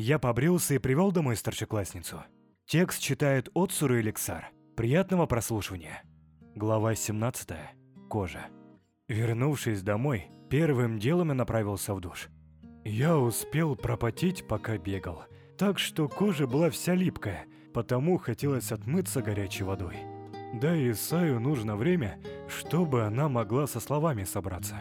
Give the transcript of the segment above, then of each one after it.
Я побрился и привел домой старшеклассницу. Текст читает Отсуру Эликсар. Приятного прослушивания. Глава 17. Кожа. Вернувшись домой, первым делом я направился в душ. Я успел пропотеть, пока бегал, так что кожа была вся липкая, потому хотелось отмыться горячей водой. Да и Саю нужно время, чтобы она могла со словами собраться.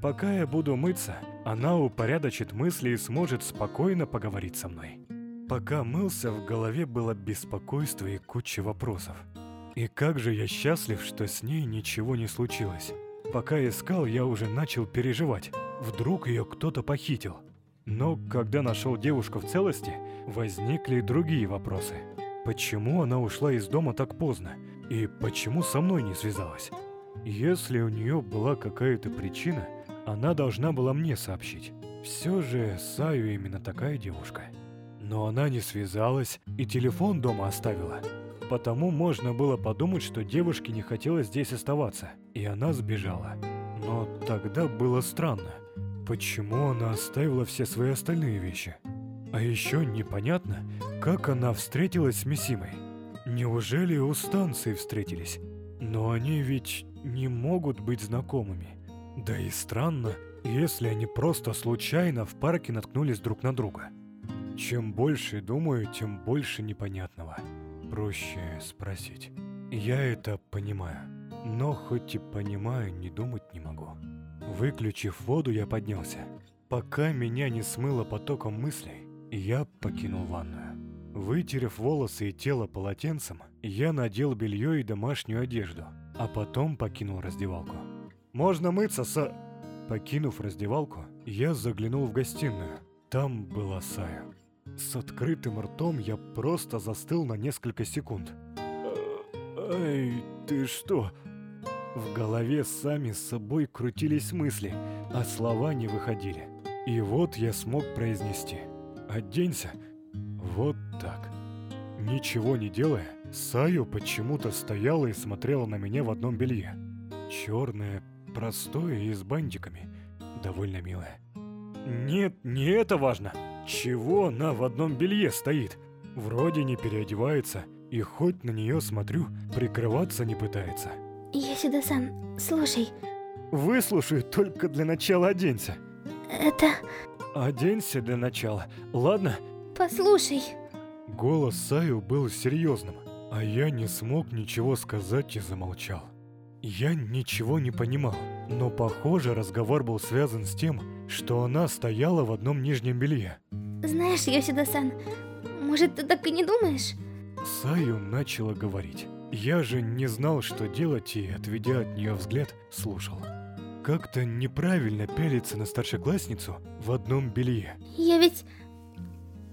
Пока я буду мыться, она упорядочит мысли и сможет спокойно поговорить со мной. Пока мылся, в голове было беспокойство и куча вопросов. И как же я счастлив, что с ней ничего не случилось. Пока искал, я уже начал переживать. Вдруг ее кто-то похитил. Но когда нашел девушку в целости, возникли другие вопросы. Почему она ушла из дома так поздно? И почему со мной не связалась? Если у нее была какая-то причина, она должна была мне сообщить. Все же Саю именно такая девушка. Но она не связалась и телефон дома оставила. Потому можно было подумать, что девушке не хотелось здесь оставаться, и она сбежала. Но тогда было странно. Почему она оставила все свои остальные вещи? А еще непонятно, как она встретилась с Мисимой. Неужели у станции встретились? Но они ведь не могут быть знакомыми. Да и странно, если они просто случайно в парке наткнулись друг на друга. Чем больше думаю, тем больше непонятного. Проще спросить. Я это понимаю, но хоть и понимаю, не думать не могу. Выключив воду, я поднялся. Пока меня не смыло потоком мыслей, я покинул ванную. Вытерев волосы и тело полотенцем, я надел белье и домашнюю одежду, а потом покинул раздевалку. «Можно мыться, с...» Покинув раздевалку, я заглянул в гостиную. Там была Сая. С открытым ртом я просто застыл на несколько секунд. «Эй, ты что?» В голове сами с собой крутились мысли, а слова не выходили. И вот я смог произнести «Оденься». Вот так. Ничего не делая, Саю почему-то стояла и смотрела на меня в одном белье. Черное, простое и с бантиками. Довольно милое. Нет, не это важно. Чего она в одном белье стоит? Вроде не переодевается, и хоть на нее смотрю, прикрываться не пытается. Ясида-сан, слушай. Выслушай, только для начала оденься. Это... Оденься для начала, ладно? Послушай. Голос Саю был серьезным, а я не смог ничего сказать и замолчал. Я ничего не понимал, но похоже разговор был связан с тем, что она стояла в одном нижнем белье. Знаешь, Йосида-сан, может ты так и не думаешь? Саю начала говорить. Я же не знал, что делать и, отведя от нее взгляд, слушал. Как-то неправильно пялиться на старшеклассницу в одном белье. Я ведь...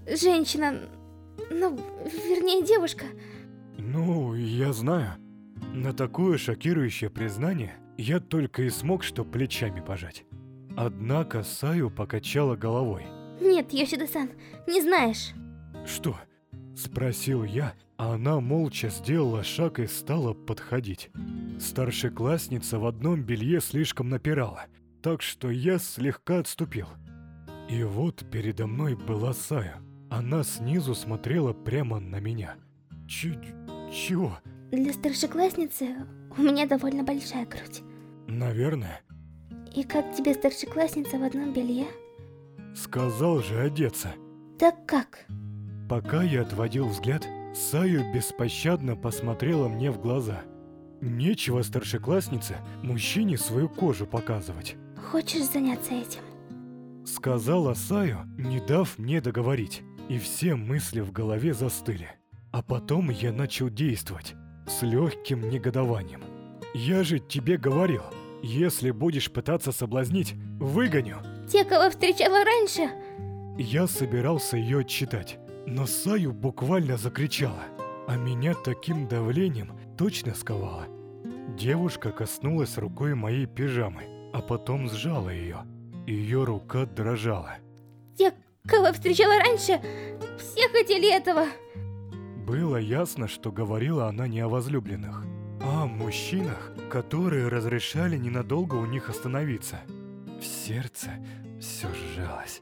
женщина... ну, вернее, девушка. Ну, я знаю. На такое шокирующее признание я только и смог что плечами пожать. Однако Саю покачала головой. Нет, Йосида-сан, не знаешь. Что? Спросил я, а она молча сделала шаг и стала подходить. Старшеклассница в одном белье слишком напирала, так что я слегка отступил. И вот передо мной была Сая. Она снизу смотрела прямо на меня. Ч... чего? Для старшеклассницы у меня довольно большая грудь. Наверное. И как тебе старшеклассница в одном белье? Сказал же одеться. Так как? Пока я отводил взгляд, Саю беспощадно посмотрела мне в глаза. Нечего старшекласснице мужчине свою кожу показывать. Хочешь заняться этим? Сказала Саю, не дав мне договорить. И все мысли в голове застыли. А потом я начал действовать с легким негодованием. Я же тебе говорил, если будешь пытаться соблазнить, выгоню. Те, кого встречала раньше? Я собирался ее отчитать, но Саю буквально закричала, а меня таким давлением точно сковала. Девушка коснулась рукой моей пижамы, а потом сжала ее. Ее рука дрожала. Те, кого встречала раньше, все хотели этого. Было ясно, что говорила она не о возлюбленных, а о мужчинах, которые разрешали ненадолго у них остановиться. Все Сердце все сжалось.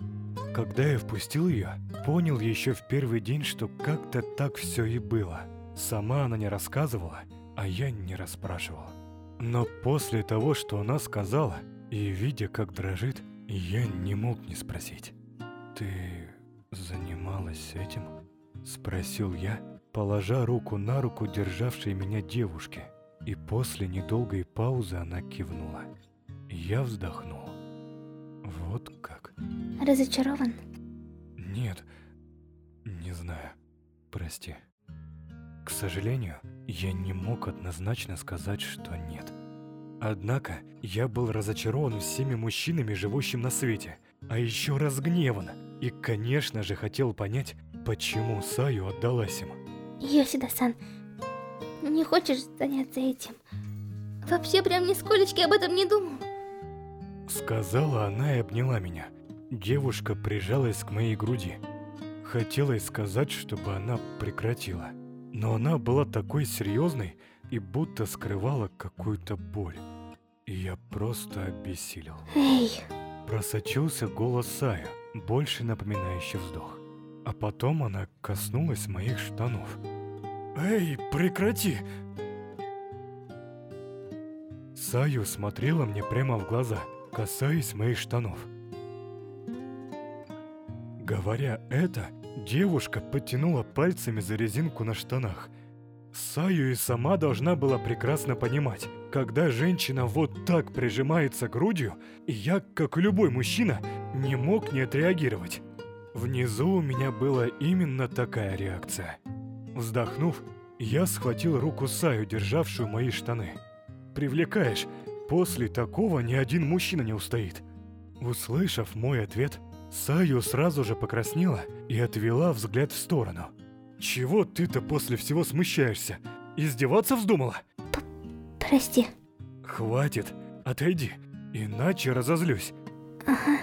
Когда я впустил ее, понял еще в первый день, что как-то так все и было. Сама она не рассказывала, а я не расспрашивал. Но после того, что она сказала, и видя, как дрожит, я не мог не спросить. «Ты занималась этим?» Спросил я, положа руку на руку державшей меня девушке. И после недолгой паузы она кивнула. Я вздохнул. Вот как. Разочарован? Нет, не знаю. Прости. К сожалению, я не мог однозначно сказать, что нет. Однако, я был разочарован всеми мужчинами, живущими на свете, а еще разгневан. И, конечно же, хотел понять, почему Саю отдалась ему. Йосида-сан, не хочешь заняться этим? Вообще прям нисколечки об этом не думал. Сказала она и обняла меня. Девушка прижалась к моей груди. Хотелось сказать, чтобы она прекратила. Но она была такой серьезной и будто скрывала какую-то боль. И я просто обессилел. Эй! Просочился голос Сая, больше напоминающий вздох. А потом она коснулась моих штанов. «Эй, прекрати!» Саю смотрела мне прямо в глаза, касаясь моих штанов. Говоря это, девушка потянула пальцами за резинку на штанах. Саю и сама должна была прекрасно понимать, когда женщина вот так прижимается грудью, я, как и любой мужчина, не мог не отреагировать. Внизу у меня была именно такая реакция. Вздохнув, я схватил руку Саю, державшую мои штаны. «Привлекаешь. После такого ни один мужчина не устоит». Услышав мой ответ, Саю сразу же покраснела и отвела взгляд в сторону. «Чего ты-то после всего смущаешься? Издеваться вздумала?» П «Прости». «Хватит, отойди, иначе разозлюсь». Ага.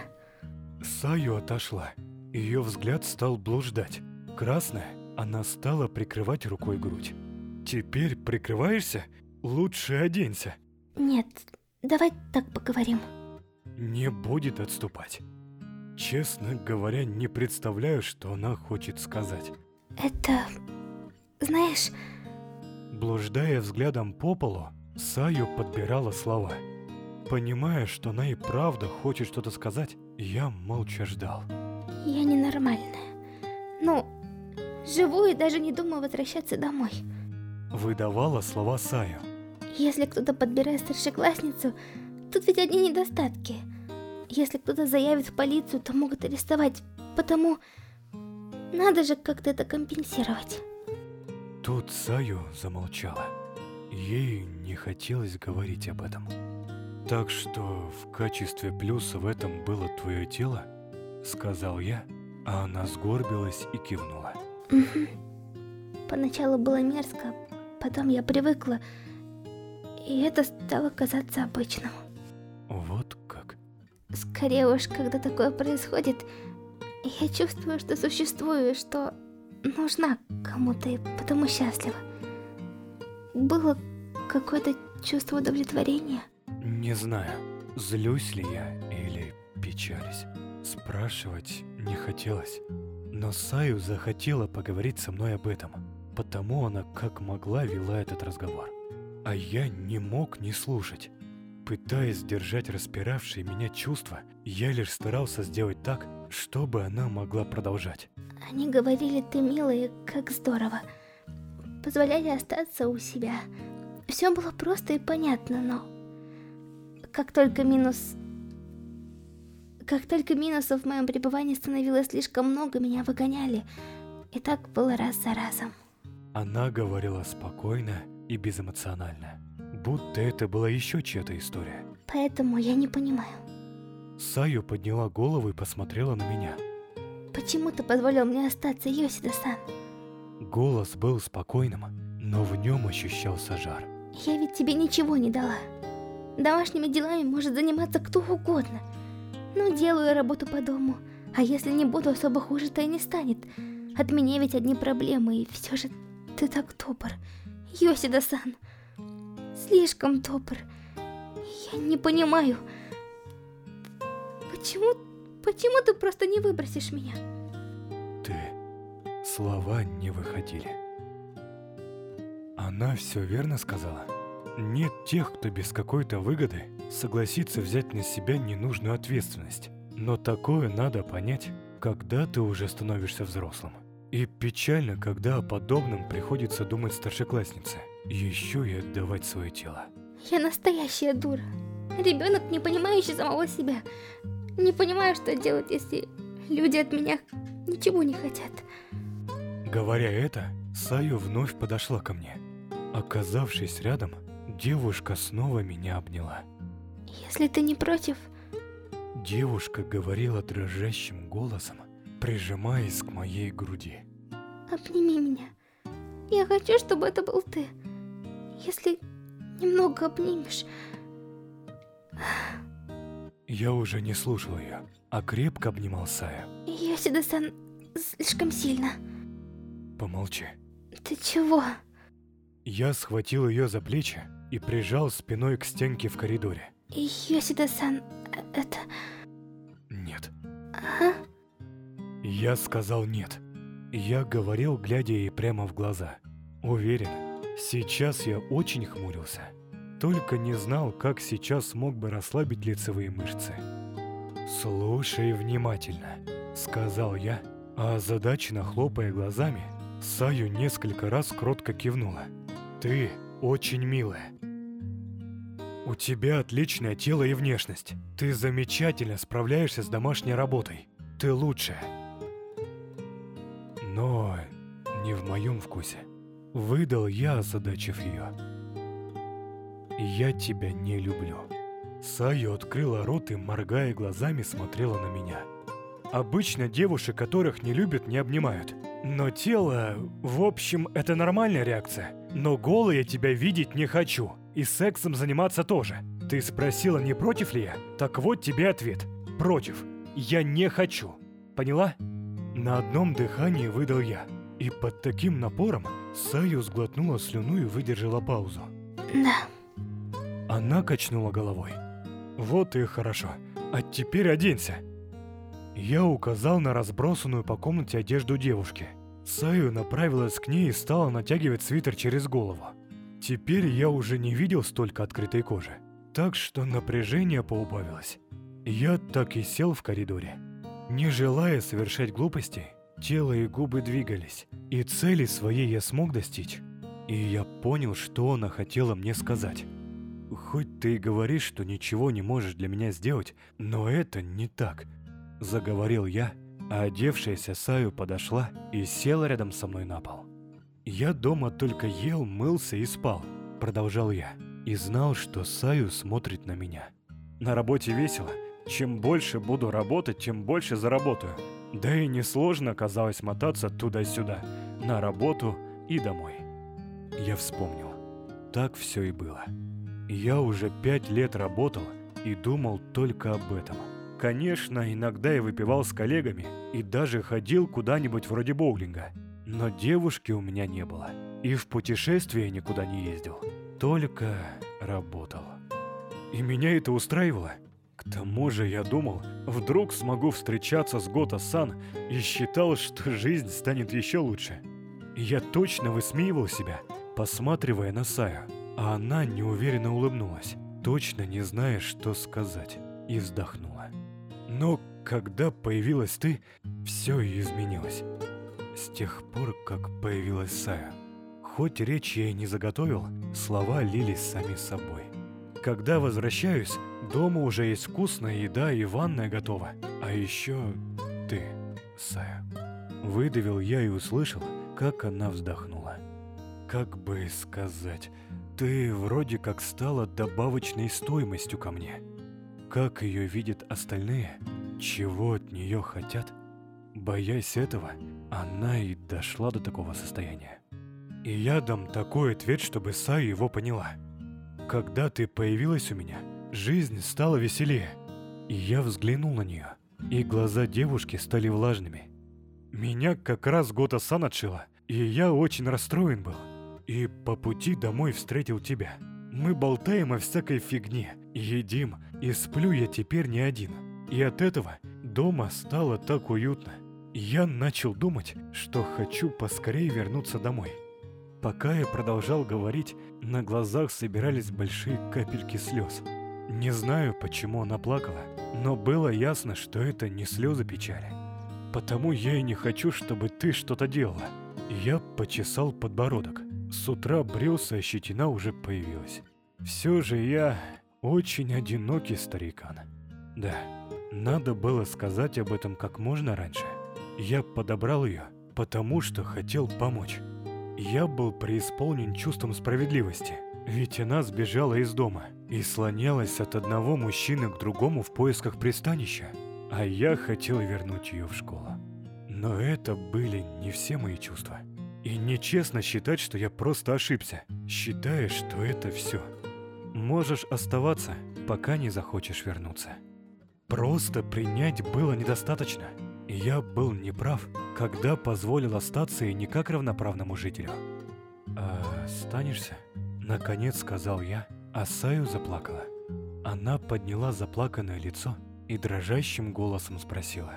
Саю отошла. Ее взгляд стал блуждать. Красная, она стала прикрывать рукой грудь. «Теперь прикрываешься? Лучше оденься». Нет, давай так поговорим. Не будет отступать. Честно говоря, не представляю, что она хочет сказать. Это... Знаешь... Блуждая взглядом по полу, Саю подбирала слова. Понимая, что она и правда хочет что-то сказать, я молча ждал. Я ненормальная. Ну, живу и даже не думаю возвращаться домой. Выдавала слова Саю. Если кто-то подбирает старшеклассницу, тут ведь одни недостатки. Если кто-то заявит в полицию, то могут арестовать, потому надо же как-то это компенсировать. Тут Саю замолчала. Ей не хотелось говорить об этом. Так что в качестве плюса в этом было твое тело, сказал я, а она сгорбилась и кивнула. Поначалу было мерзко, потом я привыкла, и это стало казаться обычным. Вот как? Скорее уж, когда такое происходит, я чувствую, что существую, что нужна кому-то и потому счастлива. Было какое-то чувство удовлетворения. Не знаю, злюсь ли я или печалюсь. Спрашивать не хотелось. Но Саю захотела поговорить со мной об этом, потому она как могла вела этот разговор. А я не мог не слушать. Пытаясь сдержать распиравшие меня чувства, я лишь старался сделать так, чтобы она могла продолжать. Они говорили, ты милая, как здорово. Позволяли остаться у себя. Все было просто и понятно, но... Как только минус... Как только минусов в моем пребывании становилось слишком много, меня выгоняли. И так было раз за разом. Она говорила спокойно и безэмоционально, будто это была еще чья-то история. Поэтому я не понимаю. Саю подняла голову и посмотрела на меня. Почему ты позволил мне остаться, Йосида-сан? Голос был спокойным, но в нем ощущался жар. Я ведь тебе ничего не дала. Домашними делами может заниматься кто угодно. Ну, делаю работу по дому. А если не буду, особо хуже-то и не станет. От меня ведь одни проблемы, и все же ты так добр. Йосида-сан. Слишком добр. Я не понимаю. Почему... Почему ты просто не выбросишь меня? Ты... Слова не выходили. Она все верно сказала. Нет тех, кто без какой-то выгоды согласится взять на себя ненужную ответственность. Но такое надо понять, когда ты уже становишься взрослым. И печально, когда о подобном приходится думать старшекласснице. Еще и отдавать свое тело. Я настоящая дура. Ребенок, не понимающий самого себя. Не понимаю, что делать, если люди от меня ничего не хотят. Говоря это, Саю вновь подошла ко мне. Оказавшись рядом, девушка снова меня обняла. Если ты не против... Девушка говорила дрожащим голосом, прижимаясь к моей груди. Обними меня. Я хочу, чтобы это был ты. Если немного обнимешь... Я уже не слушал ее, а крепко обнимал Сая. Йосида-сан слишком сильно. Помолчи. Ты чего? Я схватил ее за плечи и прижал спиной к стенке в коридоре. Йосида-сан, это... Нет. А? Я сказал нет. Я говорил, глядя ей прямо в глаза. Уверен, сейчас я очень хмурился. Только не знал, как сейчас смог бы расслабить лицевые мышцы. «Слушай внимательно», — сказал я, а озадаченно хлопая глазами, Саю несколько раз кротко кивнула. «Ты очень милая. У тебя отличное тело и внешность. Ты замечательно справляешься с домашней работой. Ты лучшая. Но не в моем вкусе. Выдал я, озадачив ее. Я тебя не люблю. Саю открыла рот и, моргая глазами, смотрела на меня. Обычно девушек, которых не любят, не обнимают. Но тело... В общем, это нормальная реакция. Но голой я тебя видеть не хочу. И сексом заниматься тоже. Ты спросила, не против ли я? Так вот тебе ответ. Против. Я не хочу. Поняла? На одном дыхании выдал я. И под таким напором Саю сглотнула слюну и выдержала паузу. Да. Она качнула головой. Вот и хорошо. А теперь оденься. Я указал на разбросанную по комнате одежду девушки. Саю направилась к ней и стала натягивать свитер через голову. Теперь я уже не видел столько открытой кожи, так что напряжение поубавилось. Я так и сел в коридоре. Не желая совершать глупостей, тело и губы двигались, и цели своей я смог достичь. И я понял, что она хотела мне сказать. Хоть ты и говоришь, что ничего не можешь для меня сделать, но это не так – Заговорил я, одевшаяся Саю подошла и села рядом со мной на пол. «Я дома только ел, мылся и спал», — продолжал я, и знал, что Саю смотрит на меня. «На работе весело. Чем больше буду работать, тем больше заработаю. Да и несложно оказалось мотаться туда-сюда, на работу и домой». Я вспомнил. Так все и было. Я уже пять лет работал и думал только об этом — Конечно, иногда я выпивал с коллегами и даже ходил куда-нибудь вроде боулинга. Но девушки у меня не было. И в путешествие никуда не ездил. Только работал. И меня это устраивало. К тому же я думал, вдруг смогу встречаться с Гота-сан и считал, что жизнь станет еще лучше. Я точно высмеивал себя, посматривая на Саю. А она неуверенно улыбнулась, точно не зная, что сказать, и вздохнула. Но когда появилась ты, все изменилось. С тех пор, как появилась Сая. Хоть речь я и не заготовил, слова лились сами собой. Когда возвращаюсь, дома уже есть вкусная еда и ванная готова. А еще ты, Сая. Выдавил я и услышал, как она вздохнула. Как бы сказать, ты вроде как стала добавочной стоимостью ко мне. Как ее видят остальные? Чего от нее хотят? Боясь этого, она и дошла до такого состояния. И я дам такой ответ, чтобы Сай его поняла. Когда ты появилась у меня, жизнь стала веселее. И я взглянул на нее, и глаза девушки стали влажными. Меня как раз Гота-сан отшила, и я очень расстроен был. И по пути домой встретил тебя. Мы болтаем о всякой фигне, едим, и сплю я теперь не один. И от этого дома стало так уютно. Я начал думать, что хочу поскорее вернуться домой. Пока я продолжал говорить, на глазах собирались большие капельки слез. Не знаю, почему она плакала, но было ясно, что это не слезы печали. Потому я и не хочу, чтобы ты что-то делала. Я почесал подбородок. С утра брился, а щетина уже появилась. Все же я очень одинокий старикан. Да, надо было сказать об этом как можно раньше. Я подобрал ее, потому что хотел помочь. Я был преисполнен чувством справедливости, ведь она сбежала из дома и слонялась от одного мужчины к другому в поисках пристанища, а я хотел вернуть ее в школу. Но это были не все мои чувства. И нечестно считать, что я просто ошибся, считая, что это все. Можешь оставаться, пока не захочешь вернуться. Просто принять было недостаточно. Я был неправ, когда позволил остаться и не как равноправному жителю. «А останешься?» Наконец сказал я, а Саю заплакала. Она подняла заплаканное лицо и дрожащим голосом спросила.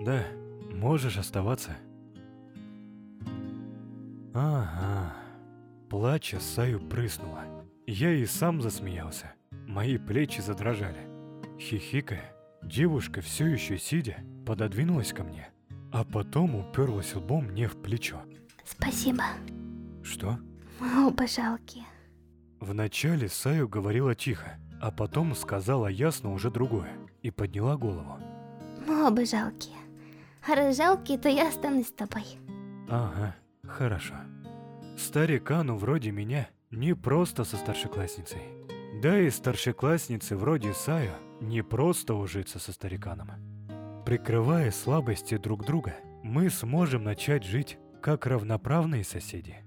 «Да, можешь оставаться?» «Ага». Плача, Саю прыснула. Я и сам засмеялся. Мои плечи задрожали. Хихикая, девушка, все еще сидя, пододвинулась ко мне, а потом уперлась лбом мне в плечо. Спасибо. Что? Мы оба жалкие. Вначале Саю говорила тихо, а потом сказала ясно уже другое и подняла голову. Мы оба жалкие. А раз жалкие, то я останусь с тобой. Ага, хорошо. Старикану вроде меня не просто со старшеклассницей. Да и старшеклассницы вроде Саю не просто ужиться со стариканом. Прикрывая слабости друг друга, мы сможем начать жить как равноправные соседи.